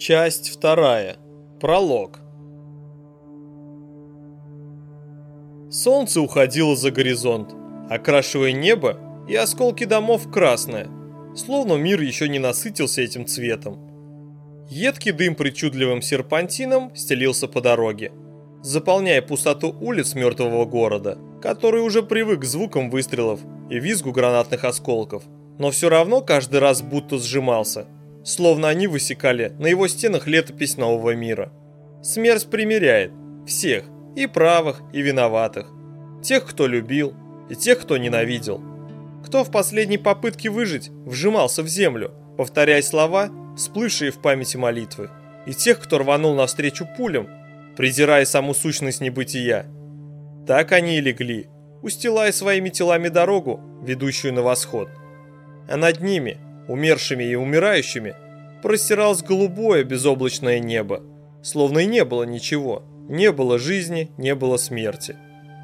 Часть вторая. Пролог. Солнце уходило за горизонт, окрашивая небо и осколки домов красное, словно мир еще не насытился этим цветом. Едкий дым причудливым серпантином стелился по дороге, заполняя пустоту улиц мертвого города, который уже привык к звукам выстрелов и визгу гранатных осколков, но все равно каждый раз будто сжимался – словно они высекали на его стенах летопись нового мира. Смерть примиряет всех, и правых, и виноватых, тех, кто любил, и тех, кто ненавидел. Кто в последней попытке выжить вжимался в землю, повторяя слова, всплывшие в памяти молитвы, и тех, кто рванул навстречу пулям, презирая саму сущность небытия. Так они и легли, устилая своими телами дорогу, ведущую на восход. А над ними – умершими и умирающими, простиралось голубое безоблачное небо, словно и не было ничего, не было жизни, не было смерти.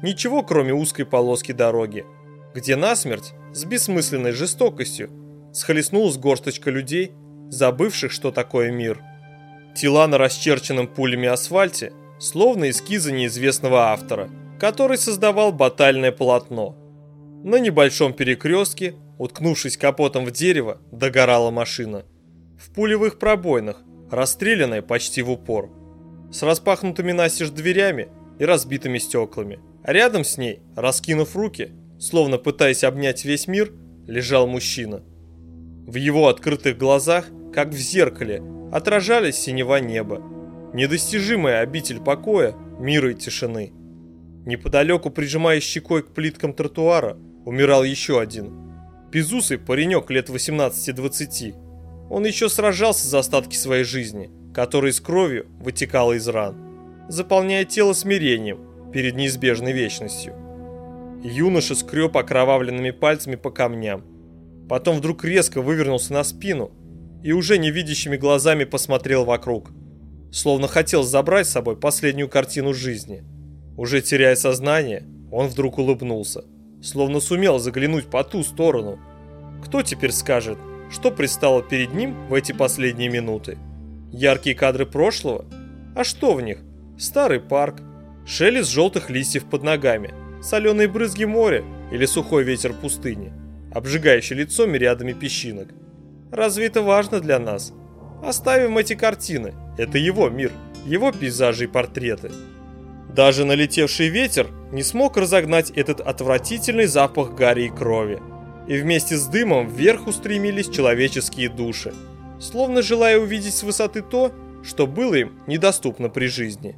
Ничего, кроме узкой полоски дороги, где насмерть с бессмысленной жестокостью схлестнулась горсточка людей, забывших, что такое мир. Тела на расчерченном пулями асфальте, словно эскизы неизвестного автора, который создавал батальное полотно. На небольшом перекрестке Уткнувшись капотом в дерево, догорала машина. В пулевых пробоинах, расстрелянная почти в упор. С распахнутыми настежь дверями и разбитыми стеклами. А рядом с ней, раскинув руки, словно пытаясь обнять весь мир, лежал мужчина. В его открытых глазах, как в зеркале, отражались синева неба. Недостижимая обитель покоя, мира и тишины. Неподалеку, прижимая щекой к плиткам тротуара, умирал еще один – Безусый паренек лет 18-20. Он еще сражался за остатки своей жизни, которая с кровью вытекала из ран, заполняя тело смирением перед неизбежной вечностью. Юноша скреб окровавленными пальцами по камням. Потом вдруг резко вывернулся на спину и уже невидящими глазами посмотрел вокруг, словно хотел забрать с собой последнюю картину жизни. Уже теряя сознание, он вдруг улыбнулся – словно сумел заглянуть по ту сторону. Кто теперь скажет, что предстало перед ним в эти последние минуты? Яркие кадры прошлого? А что в них? Старый парк, шелест желтых листьев под ногами, соленые брызги моря или сухой ветер пустыни, обжигающий лицо мириадами песчинок. Разве это важно для нас? Оставим эти картины, это его мир, его пейзажи и портреты. Даже налетевший ветер не смог разогнать этот отвратительный запах гари и крови. И вместе с дымом вверх устремились человеческие души, словно желая увидеть с высоты то, что было им недоступно при жизни.